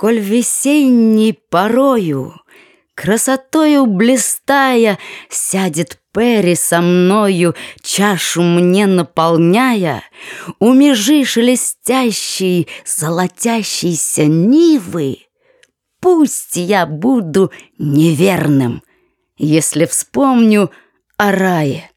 Коль весенней порою, красотою блистая, Сядет Перри со мною, чашу мне наполняя, У межи шелестящей, золотящейся нивы, Пусть я буду неверным, если вспомню о рае.